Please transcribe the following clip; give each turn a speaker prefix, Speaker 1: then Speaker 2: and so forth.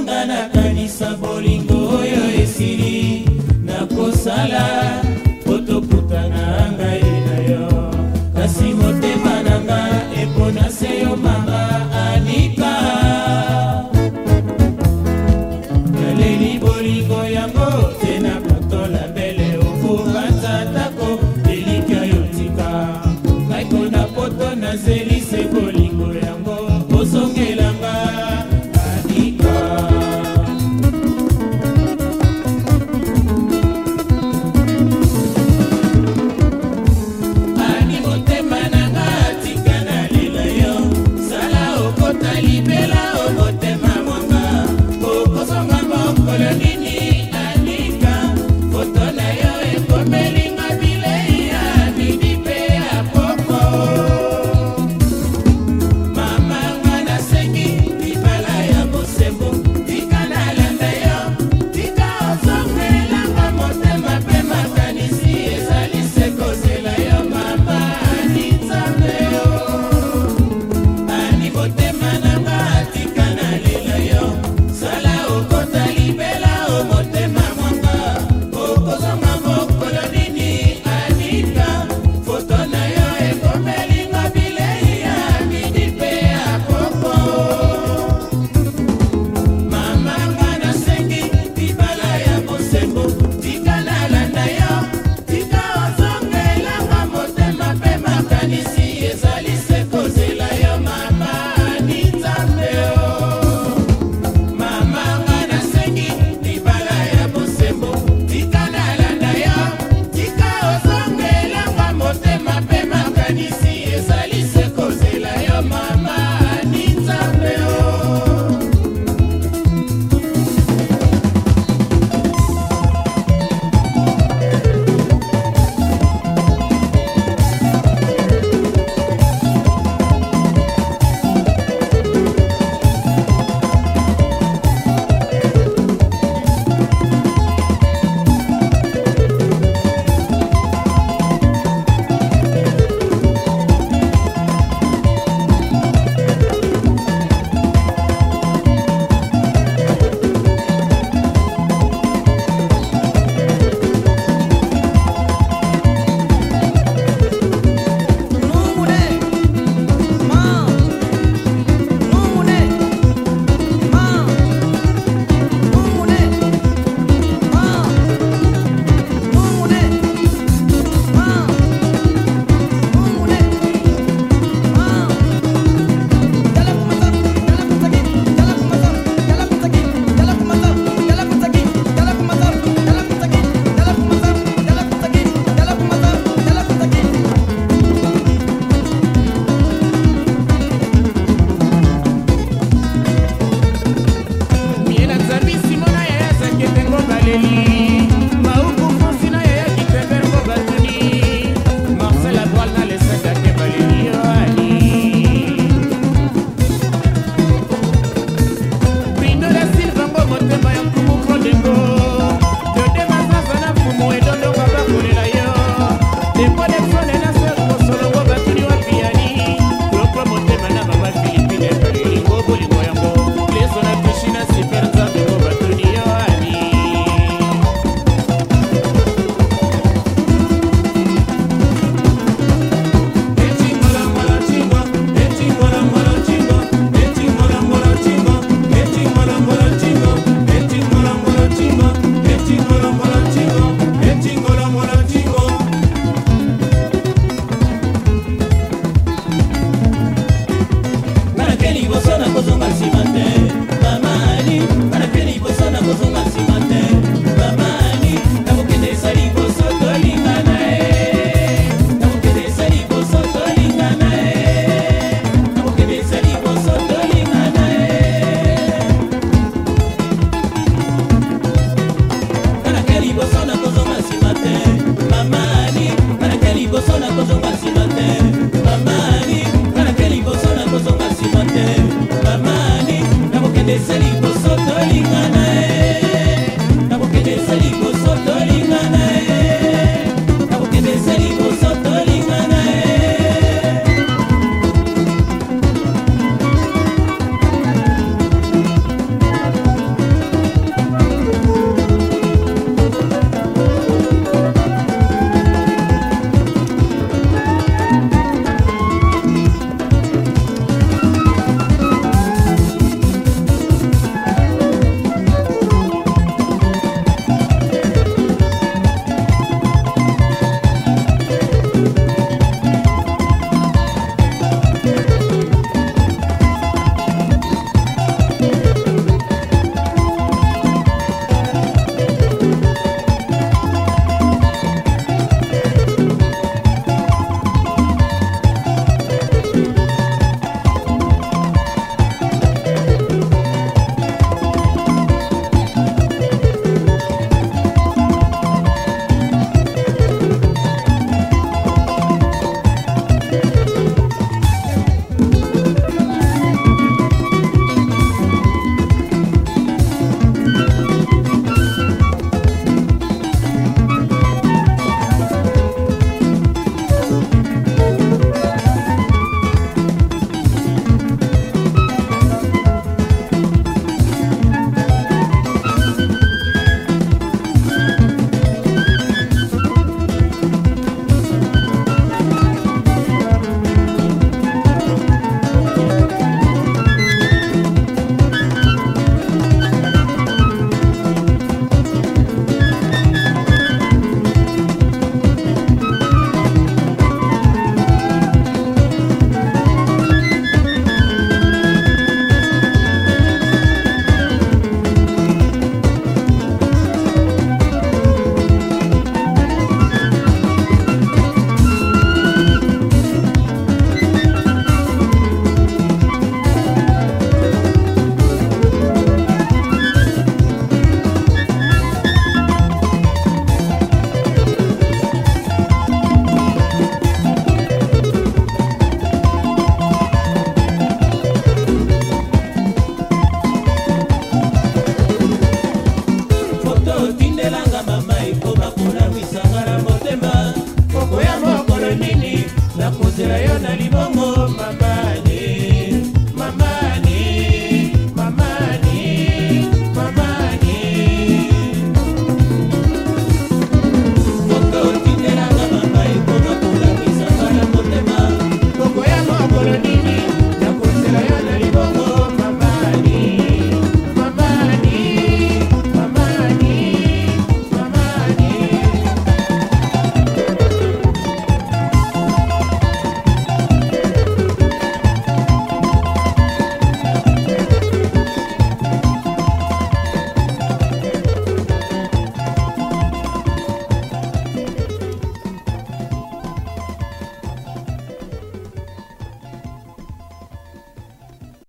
Speaker 1: nanga nakanisa bolingo oyo esili nakosala po tokutana ngai na yo kasi motema nanga epona se yo mama anika naleli bolingo yango Baba, Baba, Baba,